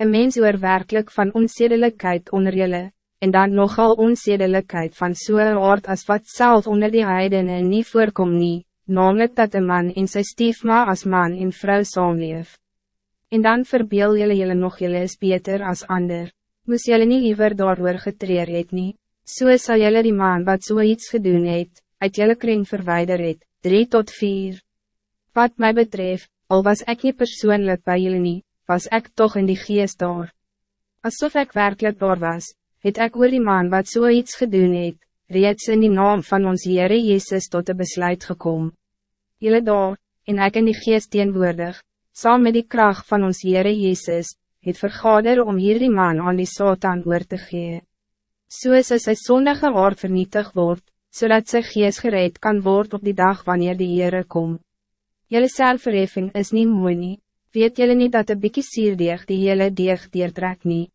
Een mens oor werkelijk van onzedelijkheid onder jullie, en dan nogal onzedelijkheid van zo'n aard als wat zelf onder die heidenen niet voorkom nie, namelijk dat een man in zijn stiefma als man in vrouw saamleef. En dan verbeel jullie jullie nog jullie is beter als ander, moes jullie niet liever daardoor getreer het nie, so sal jullie die man wat so iets gedoen het, uit jullie kring verwijder het, drie tot vier. Wat mij betreft, al was ik niet persoonlijk bij jullie niet, was ik toch in die geest daar. Alsof ik werkelijk daar was, het ek oor die man wat so iets gedoen het, reeds in die naam van ons Heere Jezus tot de besluit gekom. Julle daar, en ek in die geest teenwoordig, saam met die kracht van ons Heere Jezus, het vergader om hier die man aan die Satan oor te gee. So is sy sondige haar vernietig word, zodat sy geest gereed kan worden op die dag wanneer die Heere kom. Julle selfverheffing is niet mooi nie, weet julle niet dat de bikkie sierdeeg die hele deeg deertrek nie.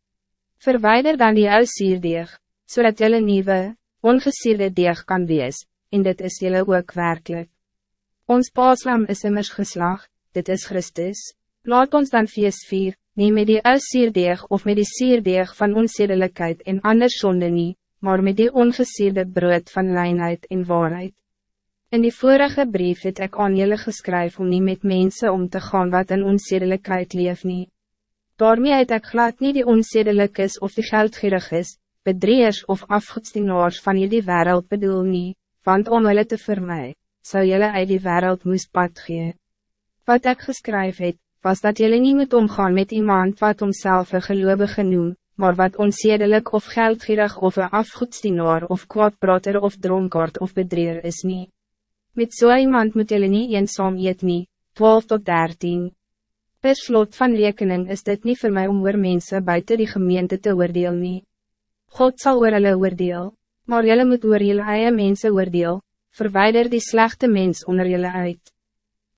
Verwijder dan die ou sierdeeg, zodat julle nieuwe, ongesierde deeg kan wees, en dit is julle ook werkelijk. Ons paaslam is immers geslag, dit is Christus, laat ons dan feest vier, nie met die ou sierdeeg of met die sierdeeg van onzedelijkheid en anders zonde nie, maar met die ongesierde brood van lijnheid en waarheid. In die vorige brief het ik aan jullie geskryf om niet met mensen om te gaan wat in onzedelijkheid leef nie. Daarmee het ek glad nie die onzedelijk is of die geldgierig is, bedreers of afgoedstienaars van jullie wereld bedoel nie, want om hulle te vermy, zou jullie uit die wereld moest pad gee. Wat ik geskryf het, was dat jullie niet moet omgaan met iemand wat homself een geloovige noem, maar wat onzedelijk of geldgierig of een afgoedstienaar of kwaadprater of dronkaard of bedreer is niet. Met zo so iemand moet jullie niet eenzaam eet nie, 12 tot 13. Per slot van rekening is dit niet voor mij om oor mensen buiten die gemeente te oordeel nie. God zal oor hulle oordeel, maar jullie moet oor jullie eie mense oordeel, verwijder die slechte mens onder jullie uit.